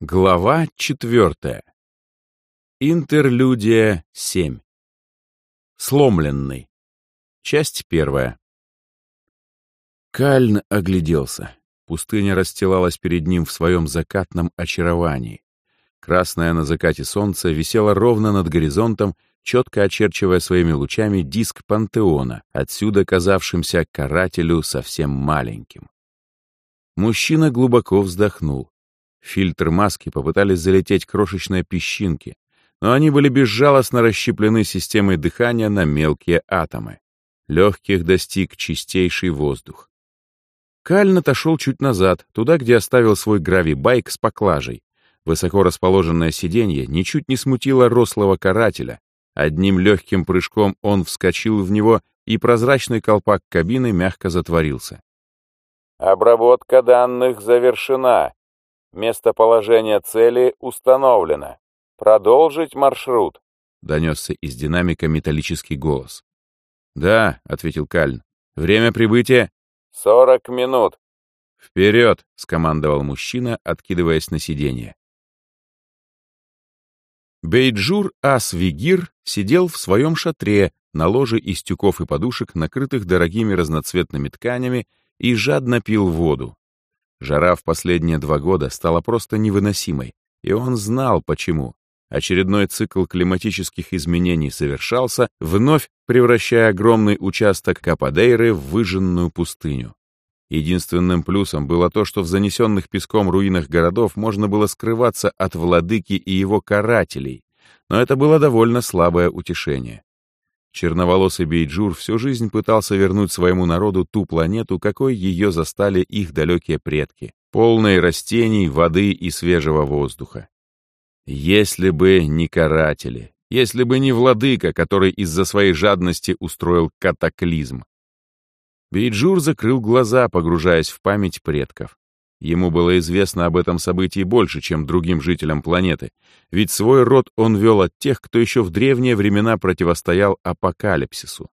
Глава четвертая. Интерлюдия 7. Сломленный. Часть первая. Кальн огляделся. Пустыня расстилалась перед ним в своем закатном очаровании. Красное на закате солнце висело ровно над горизонтом, четко очерчивая своими лучами диск пантеона, отсюда казавшимся карателю совсем маленьким. Мужчина глубоко вздохнул. Фильтр маски попытались залететь крошечные песчинки, но они были безжалостно расщеплены системой дыхания на мелкие атомы. Легких достиг чистейший воздух. Кальн отошел чуть назад, туда, где оставил свой гравибайк с поклажей. Высоко расположенное сиденье ничуть не смутило рослого карателя. Одним легким прыжком он вскочил в него, и прозрачный колпак кабины мягко затворился. «Обработка данных завершена», Местоположение цели установлено. Продолжить маршрут. Донесся из динамика металлический голос. Да, ответил Кальн. Время прибытия? Сорок минут. Вперед, скомандовал мужчина, откидываясь на сиденье. Бейджур Ас-Вигир сидел в своем шатре на ложе из тюков и подушек, накрытых дорогими разноцветными тканями, и жадно пил воду. Жара в последние два года стала просто невыносимой, и он знал почему. Очередной цикл климатических изменений совершался, вновь превращая огромный участок Кападейры в выжженную пустыню. Единственным плюсом было то, что в занесенных песком руинах городов можно было скрываться от владыки и его карателей, но это было довольно слабое утешение. Черноволосый Бейджур всю жизнь пытался вернуть своему народу ту планету, какой ее застали их далекие предки, полной растений, воды и свежего воздуха. Если бы не каратели, если бы не владыка, который из-за своей жадности устроил катаклизм. Бейджур закрыл глаза, погружаясь в память предков. Ему было известно об этом событии больше, чем другим жителям планеты, ведь свой род он вел от тех, кто еще в древние времена противостоял апокалипсису.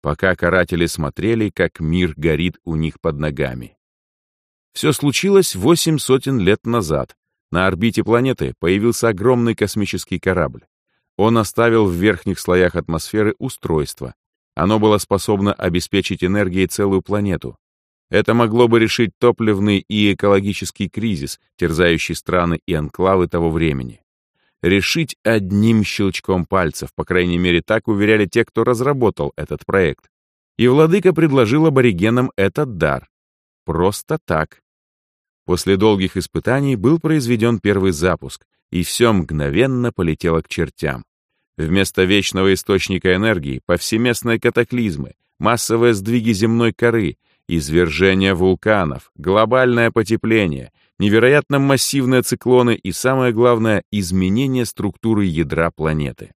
Пока каратели смотрели, как мир горит у них под ногами. Все случилось восемь сотен лет назад. На орбите планеты появился огромный космический корабль. Он оставил в верхних слоях атмосферы устройство. Оно было способно обеспечить энергией целую планету, это могло бы решить топливный и экологический кризис, терзающий страны и анклавы того времени. Решить одним щелчком пальцев, по крайней мере, так уверяли те, кто разработал этот проект. И владыка предложил аборигенам этот дар. Просто так. После долгих испытаний был произведен первый запуск, и все мгновенно полетело к чертям. Вместо вечного источника энергии — повсеместные катаклизмы, массовые сдвиги земной коры — извержение вулканов, глобальное потепление, невероятно массивные циклоны и, самое главное, изменение структуры ядра планеты.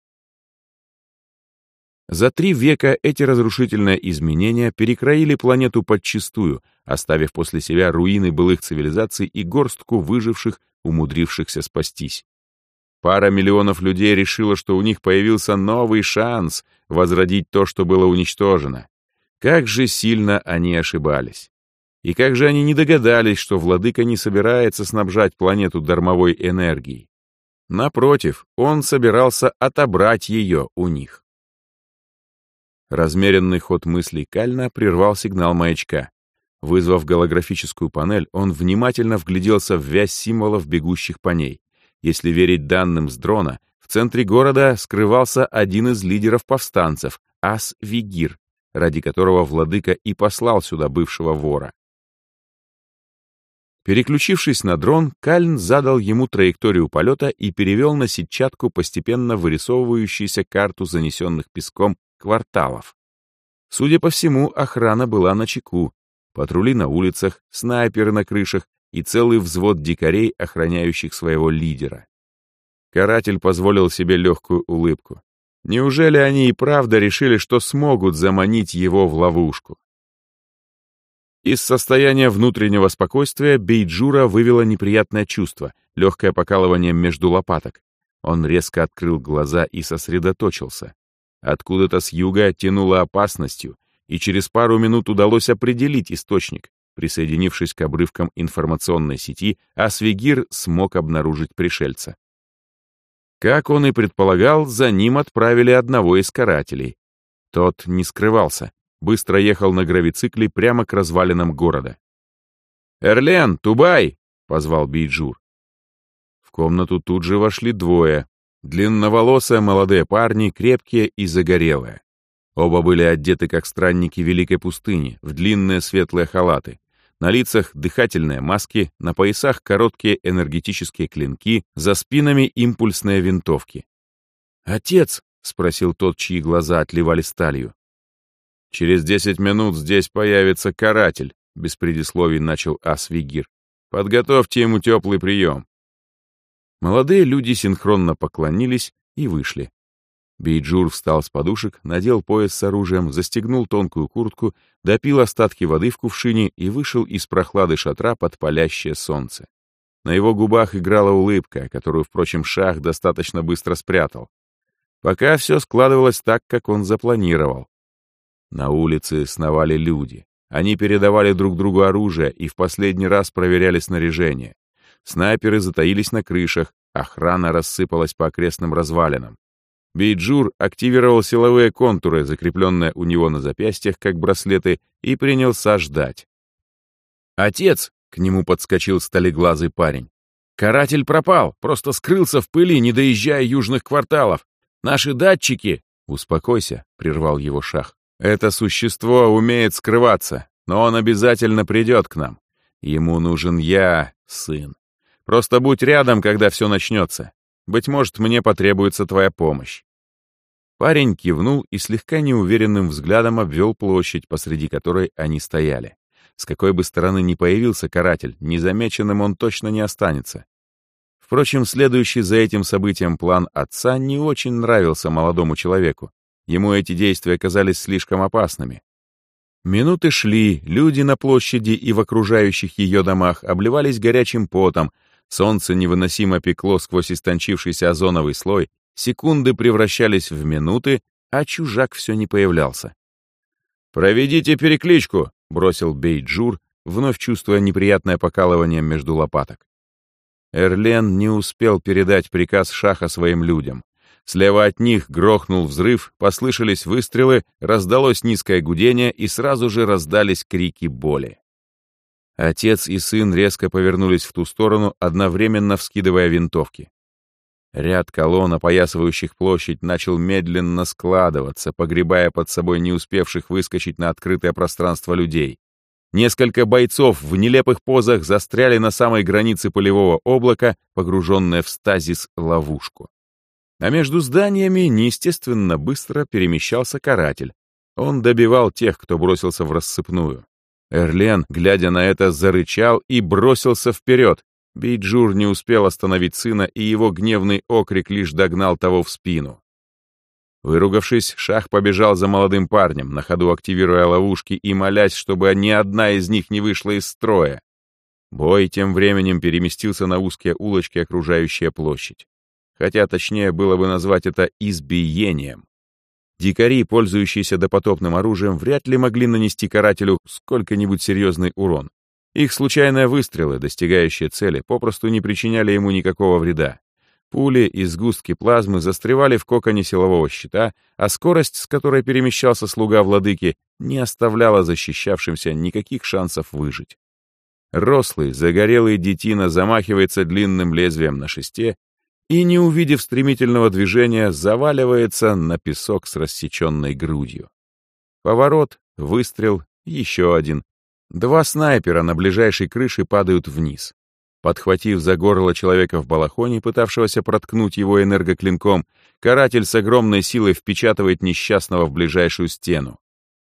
За три века эти разрушительные изменения перекроили планету подчистую, оставив после себя руины былых цивилизаций и горстку выживших, умудрившихся спастись. Пара миллионов людей решила, что у них появился новый шанс возродить то, что было уничтожено, как же сильно они ошибались. И как же они не догадались, что владыка не собирается снабжать планету дармовой энергией. Напротив, он собирался отобрать ее у них. Размеренный ход мыслей Кальна прервал сигнал маячка. Вызвав голографическую панель, он внимательно вгляделся в вязь символов, бегущих по ней. Если верить данным с дрона, в центре города скрывался один из лидеров повстанцев, Ас Вигир, ради которого владыка и послал сюда бывшего вора. Переключившись на дрон, Кальн задал ему траекторию полета и перевел на сетчатку постепенно вырисовывающуюся карту занесенных песком кварталов. Судя по всему, охрана была на чеку. Патрули на улицах, снайперы на крышах и целый взвод дикарей, охраняющих своего лидера. Каратель позволил себе легкую улыбку. Неужели они и правда решили, что смогут заманить его в ловушку? Из состояния внутреннего спокойствия Бейджура вывело неприятное чувство, легкое покалывание между лопаток. Он резко открыл глаза и сосредоточился. Откуда-то с юга тянуло опасностью, и через пару минут удалось определить источник. Присоединившись к обрывкам информационной сети, Асвигир смог обнаружить пришельца. Как он и предполагал, за ним отправили одного из карателей. Тот не скрывался, быстро ехал на гравицикле прямо к развалинам города. «Эрлен, Тубай!» — позвал Бейджур. В комнату тут же вошли двое. Длинноволосые молодые парни, крепкие и загорелые. Оба были одеты как странники Великой пустыни, в длинные светлые халаты. На лицах дыхательные маски, на поясах короткие энергетические клинки, за спинами импульсные винтовки. «Отец!» — спросил тот, чьи глаза отливали сталью. «Через десять минут здесь появится каратель», — без предисловий начал Ас-Вигир. «Подготовьте ему теплый прием». Молодые люди синхронно поклонились и вышли. Бейджур встал с подушек, надел пояс с оружием, застегнул тонкую куртку, допил остатки воды в кувшине и вышел из прохлады шатра под палящее солнце. На его губах играла улыбка, которую, впрочем, Шах достаточно быстро спрятал. Пока все складывалось так, как он запланировал. На улице сновали люди. Они передавали друг другу оружие и в последний раз проверяли снаряжение. Снайперы затаились на крышах, охрана рассыпалась по окрестным развалинам. Бейджур активировал силовые контуры, закрепленные у него на запястьях, как браслеты, и принялся ждать. «Отец!» — к нему подскочил сталеглазый парень. «Каратель пропал, просто скрылся в пыли, не доезжая южных кварталов. Наши датчики...» «Успокойся», — прервал его шах. «Это существо умеет скрываться, но он обязательно придет к нам. Ему нужен я, сын. Просто будь рядом, когда все начнется. Быть может, мне потребуется твоя помощь». Парень кивнул и слегка неуверенным взглядом обвел площадь, посреди которой они стояли. С какой бы стороны ни появился каратель, незамеченным он точно не останется. Впрочем, следующий за этим событием план отца не очень нравился молодому человеку. Ему эти действия казались слишком опасными. Минуты шли, люди на площади и в окружающих ее домах обливались горячим потом, Солнце невыносимо пекло сквозь истончившийся озоновый слой, секунды превращались в минуты, а чужак все не появлялся. «Проведите перекличку!» — бросил Бейджур, вновь чувствуя неприятное покалывание между лопаток. Эрлен не успел передать приказ Шаха своим людям. Слева от них грохнул взрыв, послышались выстрелы, раздалось низкое гудение и сразу же раздались крики боли. Отец и сын резко повернулись в ту сторону, одновременно вскидывая винтовки. Ряд колонн, опоясывающих площадь, начал медленно складываться, погребая под собой не успевших выскочить на открытое пространство людей. Несколько бойцов в нелепых позах застряли на самой границе пылевого облака, погруженные в стазис-ловушку. А между зданиями неестественно быстро перемещался каратель. Он добивал тех, кто бросился врассыпную. Эрлен, глядя на это, зарычал и бросился вперед. Бейджур не успел остановить сына, и его гневный окрик лишь догнал того в спину. Выругавшись, Шах побежал за молодым парнем, на ходу активируя ловушки и молясь, чтобы ни одна из них не вышла из строя. Бой тем временем переместился на узкие улочки, окружающие площадь. Хотя точнее было бы назвать это избиением. Дикари, пользующиеся допотопным оружием, вряд ли могли нанести карателю сколько-нибудь серьезный урон. Их случайные выстрелы, достигающие цели, попросту не причиняли ему никакого вреда. Пули и сгустки плазмы застревали в коконе силового щита, а скорость, с которой перемещался слуга владыки, не оставляла защищавшимся никаких шансов выжить. Рослый, загорелый детина замахивается длинным лезвием на шесте и, не увидев стремительного движения, заваливается на песок с рассеченной грудью. Поворот, выстрел, еще один. Два снайпера на ближайшей крыше падают вниз. Подхватив за горло человека в балахоне, пытавшегося проткнуть его энергоклинком, каратель с огромной силой впечатывает несчастного в ближайшую стену.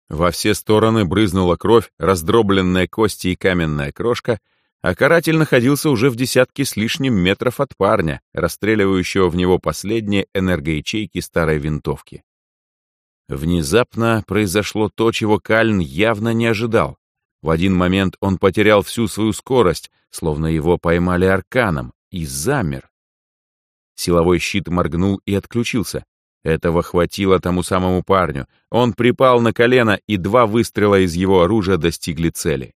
Во все стороны брызнула кровь, раздробленная кости и каменная крошка — а каратель находился уже в десятке с лишним метров от парня, расстреливающего в него последние энергоячейки старой винтовки. Внезапно произошло то, чего Кальн явно не ожидал. В один момент он потерял всю свою скорость, словно его поймали арканом, и замер. Силовой щит моргнул и отключился. Этого хватило тому самому парню. Он припал на колено, и два выстрела из его оружия достигли цели.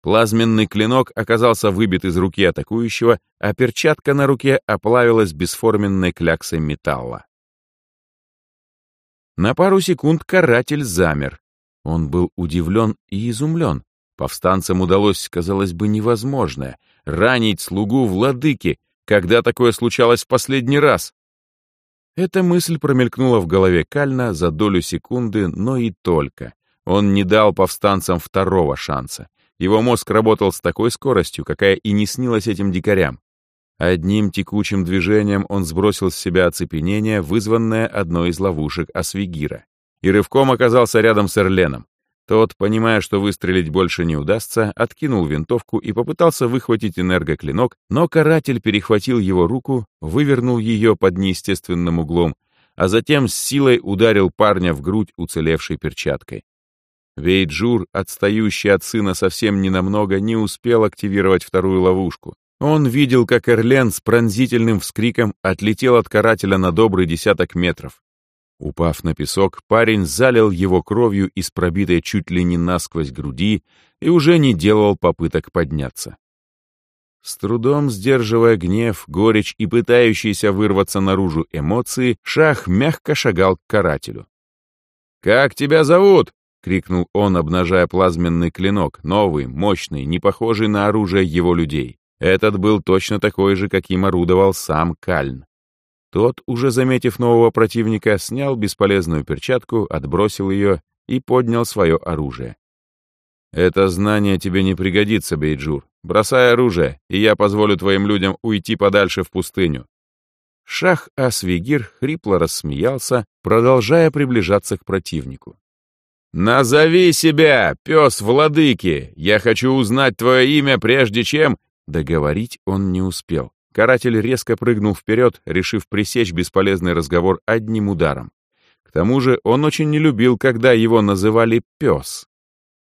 Плазменный клинок оказался выбит из руки атакующего, а перчатка на руке оплавилась бесформенной кляксой металла. На пару секунд каратель замер. Он был удивлен и изумлен. Повстанцам удалось, казалось бы, невозможное — ранить слугу владыки, когда такое случалось в последний раз. Эта мысль промелькнула в голове Кальна за долю секунды, но и только. Он не дал повстанцам второго шанса. Его мозг работал с такой скоростью, какая и не снилась этим дикарям. Одним текучим движением он сбросил с себя оцепенение, вызванное одной из ловушек Освигира, и рывком оказался рядом с Эрленом. Тот, понимая, что выстрелить больше не удастся, откинул винтовку и попытался выхватить энергоклинок, но каратель перехватил его руку, вывернул ее под неестественным углом, а затем с силой ударил парня в грудь уцелевшей перчаткой. Бейджур, отстающий от сына совсем ненамного, не успел активировать вторую ловушку. Он видел, как Эрлен с пронзительным вскриком отлетел от карателя на добрый десяток метров. Упав на песок, парень залил его кровью из пробитой чуть ли не насквозь груди и уже не делал попыток подняться. С трудом сдерживая гнев, горечь и пытающиеся вырваться наружу эмоции, Шах мягко шагал к карателю. «Как тебя зовут?» — крикнул он, обнажая плазменный клинок, новый, мощный, не похожий на оружие его людей. Этот был точно такой же, каким орудовал сам Кальн. Тот, уже заметив нового противника, снял бесполезную перчатку, отбросил ее и поднял свое оружие. «Это знание тебе не пригодится, Бейджур. Бросай оружие, и я позволю твоим людям уйти подальше в пустыню». Шах Асвигир хрипло рассмеялся, продолжая приближаться к противнику. «Назови себя, пес владыки! Я хочу узнать твое имя, прежде чем...» Договорить он не успел. Каратель резко прыгнул вперед, решив пресечь бесполезный разговор одним ударом. К тому же он очень не любил, когда его называли «пес».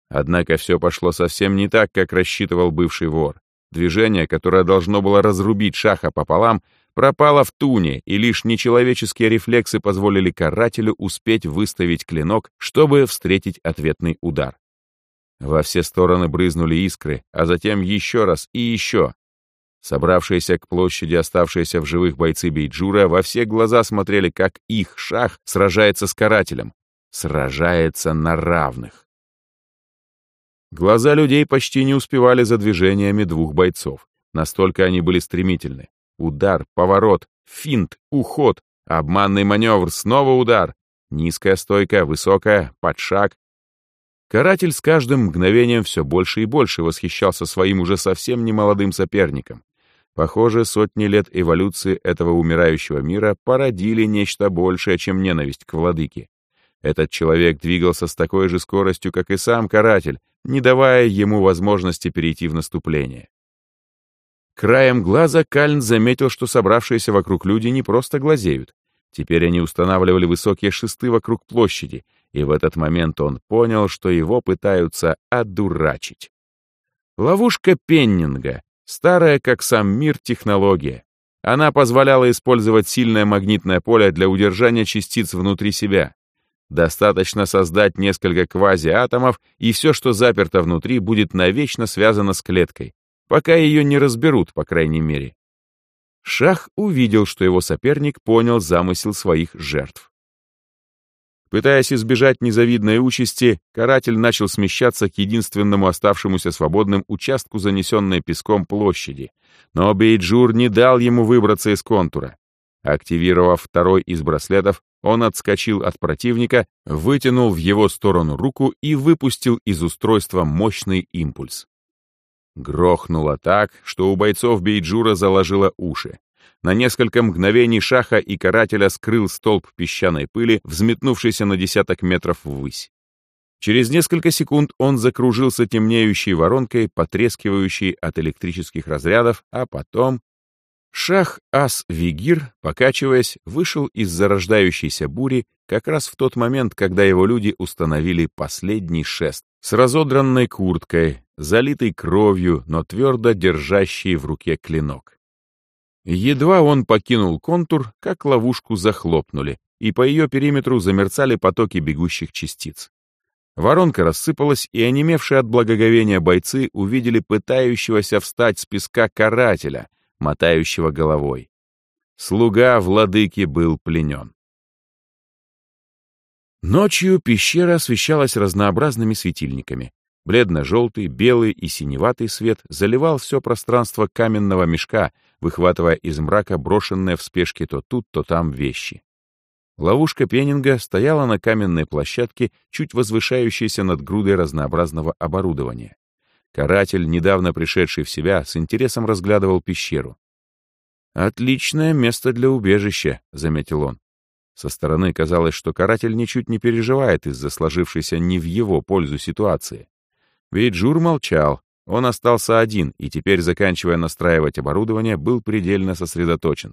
Однако все пошло совсем не так, как рассчитывал бывший вор. Движение, которое должно было разрубить шаха пополам, пропало в туне, и лишь нечеловеческие рефлексы позволили карателю успеть выставить клинок, чтобы встретить ответный удар. Во все стороны брызнули искры, а затем еще раз и еще. Собравшиеся к площади оставшиеся в живых бойцы Бейджура во все глаза смотрели, как их шах сражается с карателем. Сражается на равных. Глаза людей почти не успевали за движениями двух бойцов. Настолько они были стремительны. Удар, поворот, финт, уход, обманный маневр, снова удар. Низкая стойка, высокая, подшаг, Каратель с каждым мгновением все больше и больше восхищался своим уже совсем немолодым соперником. Похоже, сотни лет эволюции этого умирающего мира породили нечто большее, чем ненависть к владыке. Этот человек двигался с такой же скоростью, как и сам каратель, не давая ему возможности перейти в наступление. Краем глаза Кальн заметил, что собравшиеся вокруг люди не просто глазеют. Теперь они устанавливали высокие шесты вокруг площади, и в этот момент он понял, что его пытаются одурачить. Ловушка Пеннинга, старая как сам мир технология. Она позволяла использовать сильное магнитное поле для удержания частиц внутри себя. Достаточно создать несколько квазиатомов, и все, что заперто внутри, будет навечно связано с клеткой, пока ее не разберут, по крайней мере. Шах увидел, что его соперник понял замысел своих жертв. Пытаясь избежать незавидной участи, каратель начал смещаться к единственному оставшемуся свободным участку занесенной песком площади, но Бейджур не дал ему выбраться из контура. Активировав второй из браслетов, он отскочил от противника, вытянул в его сторону руку и выпустил из устройства мощный импульс. Грохнуло так, что у бойцов Бейджура заложило уши. На несколько мгновений шаха и карателя скрыл столб песчаной пыли, взметнувшийся на десяток метров ввысь. Через несколько секунд он закружился темнеющей воронкой, потрескивающей от электрических разрядов, а потом... Шах Ас-Вигир, покачиваясь, вышел из зарождающейся бури как раз в тот момент, когда его люди установили последний шест с разодранной курткой, залитой кровью, но твердо держащий в руке клинок. Едва он покинул контур, как ловушку захлопнули, и по ее периметру замерцали потоки бегущих частиц. Воронка рассыпалась, и онемевшие от благоговения бойцы увидели пытающегося встать с песка карателя, мотающего головой. Слуга владыки был пленен. Ночью пещера освещалась разнообразными светильниками. Бледно-желтый, белый и синеватый свет заливал все пространство каменного мешка, выхватывая из мрака брошенные в спешке то тут, то там вещи. Ловушка Пеннинга стояла на каменной площадке, чуть возвышающейся над грудой разнообразного оборудования. Каратель, недавно пришедший в себя, с интересом разглядывал пещеру. «Отличное место для убежища», — заметил он. Со стороны казалось, что каратель ничуть не переживает из-за сложившейся не в его пользу ситуации. Ведь Жур молчал, он остался один и теперь, заканчивая настраивать оборудование, был предельно сосредоточен.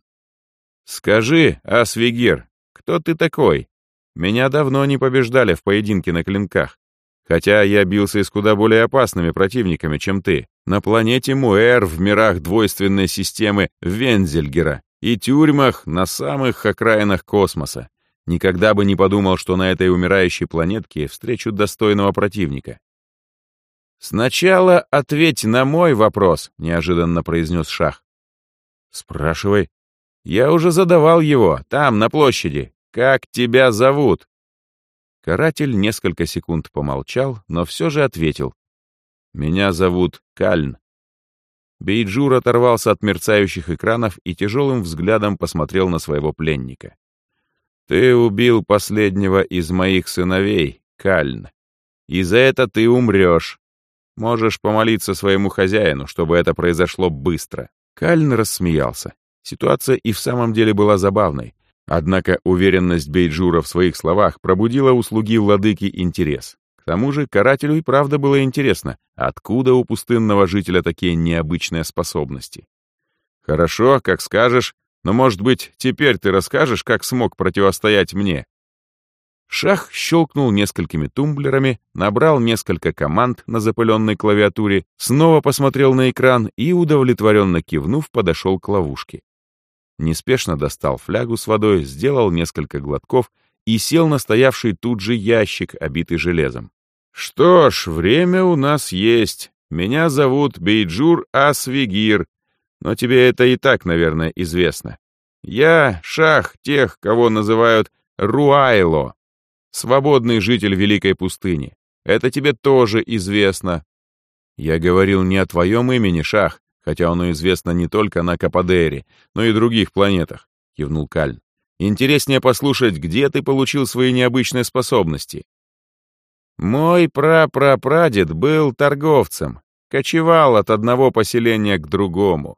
«Скажи, Асвигер, кто ты такой? Меня давно не побеждали в поединке на клинках. Хотя я бился и с куда более опасными противниками, чем ты. На планете Муэр в мирах двойственной системы Вензельгера и тюрьмах на самых окраинах космоса. Никогда бы не подумал, что на этой умирающей планетке встречу достойного противника. «Сначала ответь на мой вопрос», — неожиданно произнес Шах. «Спрашивай». «Я уже задавал его, там, на площади. Как тебя зовут?» Каратель несколько секунд помолчал, но все же ответил. «Меня зовут Кальн». Бейджур оторвался от мерцающих экранов и тяжелым взглядом посмотрел на своего пленника. «Ты убил последнего из моих сыновей, Кальн. И за это ты умрешь. Можешь помолиться своему хозяину, чтобы это произошло быстро». Кальн рассмеялся. Ситуация и в самом деле была забавной. Однако уверенность Бейджура в своих словах пробудила у слуги владыки интерес. К тому же карателю и правда было интересно, откуда у пустынного жителя такие необычные способности. «Хорошо, как скажешь, но, может быть, теперь ты расскажешь, как смог противостоять мне?» Шах щелкнул несколькими тумблерами, набрал несколько команд на запыленной клавиатуре, снова посмотрел на экран и, удовлетворенно кивнув, подошел к ловушке. Неспешно достал флягу с водой, сделал несколько глотков и сел на стоявший тут же ящик, обитый железом. «Что ж, время у нас есть. Меня зовут Бейджур Асвигир, но тебе это и так, наверное, известно. Я шах тех, кого называют Руайло, свободный житель Великой пустыни. Это тебе тоже известно. Я говорил не о твоем имени, шах, хотя оно известно не только на Кападере, но и других планетах», — кивнул Кальн. «Интереснее послушать, где ты получил свои необычные способности. Мой прапрапрадед был торговцем, кочевал от одного поселения к другому.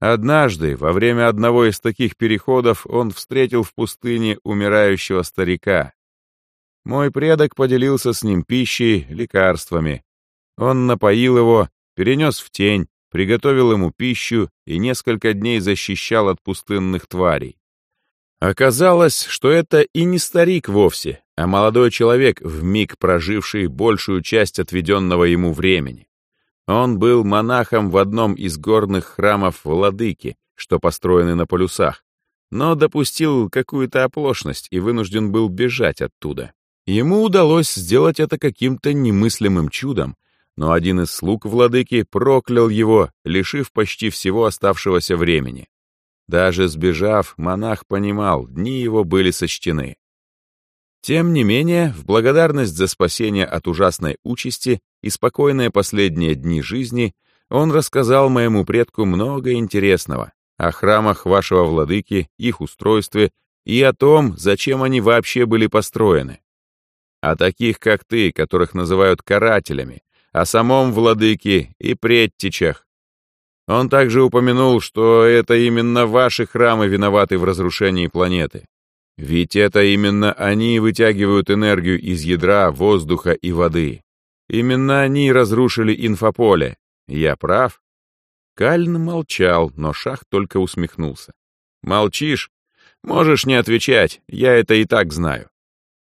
Однажды, во время одного из таких переходов, он встретил в пустыне умирающего старика. Мой предок поделился с ним пищей, лекарствами. Он напоил его, перенес в тень, приготовил ему пищу и несколько дней защищал от пустынных тварей. Оказалось, что это и не старик вовсе, а молодой человек, вмиг проживший большую часть отведенного ему времени. Он был монахом в одном из горных храмов Владыки, что построены на полюсах, но допустил какую-то оплошность и вынужден был бежать оттуда. Ему удалось сделать это каким-то немыслимым чудом, но один из слуг владыки проклял его, лишив почти всего оставшегося времени. Даже сбежав, монах понимал, дни его были сочтены. Тем не менее, в благодарность за спасение от ужасной участи и спокойные последние дни жизни, он рассказал моему предку много интересного о храмах вашего владыки, их устройстве и о том, зачем они вообще были построены. О таких, как ты, которых называют карателями, о самом владыке и предтечах, он также упомянул, что это именно ваши храмы виноваты в разрушении планеты. Ведь это именно они вытягивают энергию из ядра, воздуха и воды. Именно они разрушили инфополе. Я прав? Кальн молчал, но Шах только усмехнулся. Молчишь? Можешь не отвечать, я это и так знаю.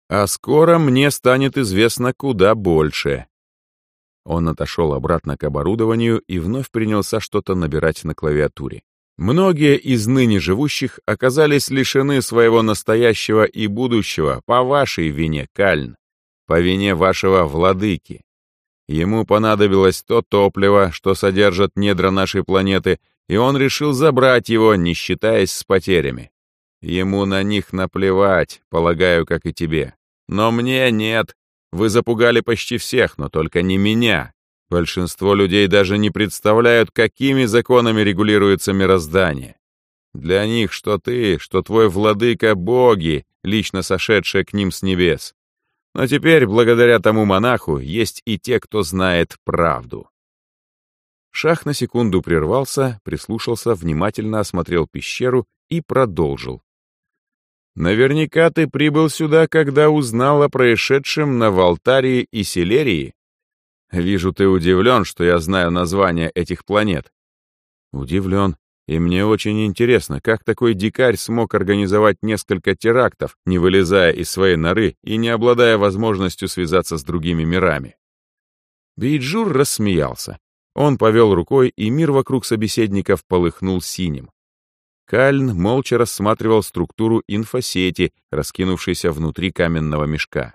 А скоро мне станет известно куда больше. Он отошел обратно к оборудованию и вновь принялся что-то набирать на клавиатуре. Многие из ныне живущих оказались лишены своего настоящего и будущего по вашей вине, Кальн. по вине вашего владыки. Ему понадобилось то топливо, что содержат недра нашей планеты, и он решил забрать его, не считаясь с потерями. Ему на них наплевать, полагаю, как и тебе. Но мне нет. Вы запугали почти всех, но только не меня. Большинство людей даже не представляют, какими законами регулируется мироздание. Для них что ты, что твой владыка — боги, лично сошедшие к ним с небес. Но теперь, благодаря тому монаху, есть и те, кто знает правду. Шах на секунду прервался, прислушался, внимательно осмотрел пещеру и продолжил. «Наверняка ты прибыл сюда, когда узнал о происшедшем на Валтарии и Селерии. Вижу, ты удивлен, что я знаю названия этих планет». «Удивлен. И мне очень интересно, как такой дикарь смог организовать несколько терактов, не вылезая из своей норы и не обладая возможностью связаться с другими мирами. Бейджур рассмеялся. Он повел рукой, и мир вокруг собеседников полыхнул синим. Кальн молча рассматривал структуру инфосети, раскинувшейся внутри каменного мешка.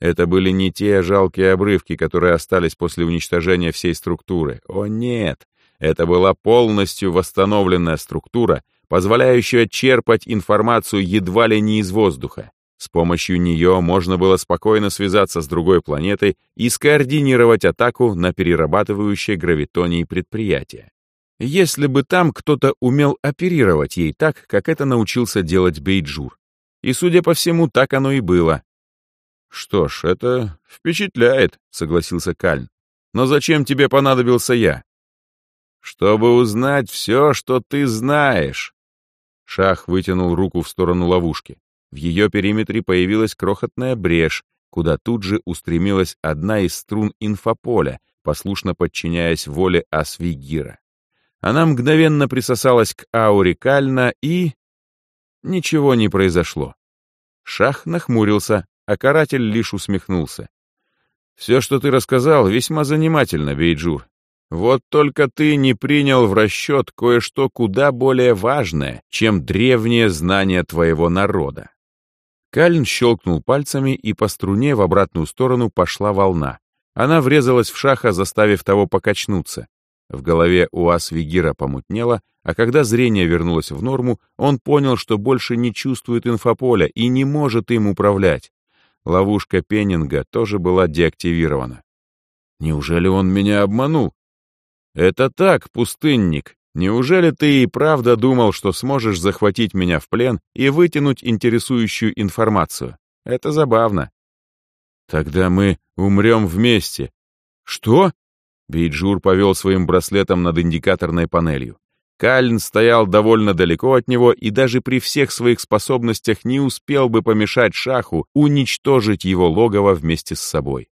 Это были не те жалкие обрывки, которые остались после уничтожения всей структуры. О нет! Это была полностью восстановленная структура, позволяющая черпать информацию едва ли не из воздуха. С помощью нее можно было спокойно связаться с другой планетой и скоординировать атаку на перерабатывающее гравитонии предприятие. Если бы там кто-то умел оперировать ей так, как это научился делать Бейджур. И, судя по всему, так оно и было. «Что ж, это впечатляет», — согласился Кальн. «Но зачем тебе понадобился я?» чтобы узнать все, что ты знаешь». Шах вытянул руку в сторону ловушки. В ее периметре появилась крохотная брешь, куда тут же устремилась одна из струн инфополя, послушно подчиняясь воле Асвигира. Она мгновенно присосалась к ауре Кальна и... Ничего не произошло. Шах нахмурился, а каратель лишь усмехнулся. «Все, что ты рассказал, весьма занимательно, Бейджур. Вот только ты не принял в расчет кое-что куда более важное, чем древнее знание твоего народа. Кальн щелкнул пальцами, и по струне в обратную сторону пошла волна. Она врезалась в шаха, заставив того покачнуться. В голове у Асвигира помутнело, а когда зрение вернулось в норму, он понял, что больше не чувствует инфополя и не может им управлять. Ловушка Пеннинга тоже была деактивирована. Неужели он меня обманул? «Это так, пустынник. Неужели ты и правда думал, что сможешь захватить меня в плен и вытянуть интересующую информацию? Это забавно». «Тогда мы умрем вместе». «Что?» Бейджур повел своим браслетом над индикаторной панелью. Кальн стоял довольно далеко от него и даже при всех своих способностях не успел бы помешать Шаху уничтожить его логово вместе с собой.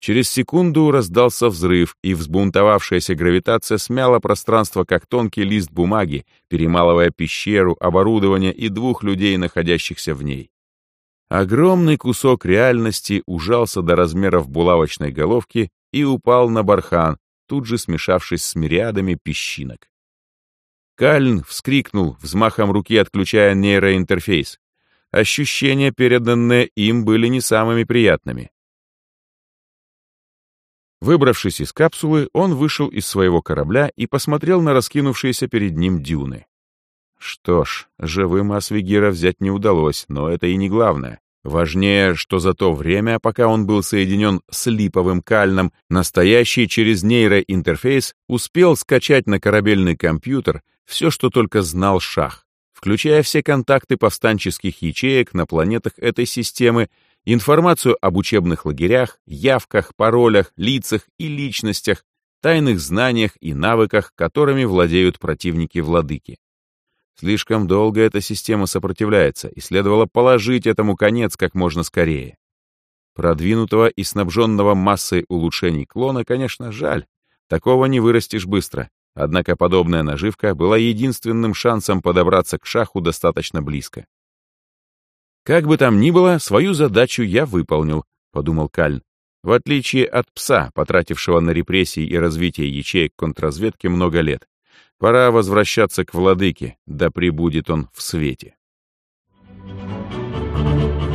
Через секунду раздался взрыв, и взбунтовавшаяся гравитация смяла пространство, как тонкий лист бумаги, перемалывая пещеру, оборудование и двух людей, находящихся в ней. Огромный кусок реальности ужался до размеров булавочной головки и упал на бархан, тут же смешавшись с мириадами песчинок. Кальн вскрикнул, взмахом руки отключая нейроинтерфейс. Ощущения, переданные им, были не самыми приятными. Выбравшись из капсулы, он вышел из своего корабля и посмотрел на раскинувшиеся перед ним дюны. Что ж, живым Асвигира взять не удалось, но это и не главное. Важнее, что за то время, пока он был соединен с липовым кальном, настоящий через нейроинтерфейс успел скачать на корабельный компьютер все, что только знал Шах, включая все контакты повстанческих ячеек на планетах этой системы информацию об учебных лагерях, явках, паролях, лицах и личностях, тайных знаниях и навыках, которыми владеют противники владыки. Слишком долго эта система сопротивляется, и следовало положить этому конец как можно скорее. Продвинутого и снабженного массой улучшений клона, конечно, жаль. Такого не вырастешь быстро. Однако подобная наживка была единственным шансом подобраться к шаху достаточно близко. «Как бы там ни было, свою задачу я выполнил», — подумал Кальн. В отличие от пса, потратившего на репрессии и развитие ячеек контрразведки много лет, Пора возвращаться к владыке, да пребудет он в свете. Thank you.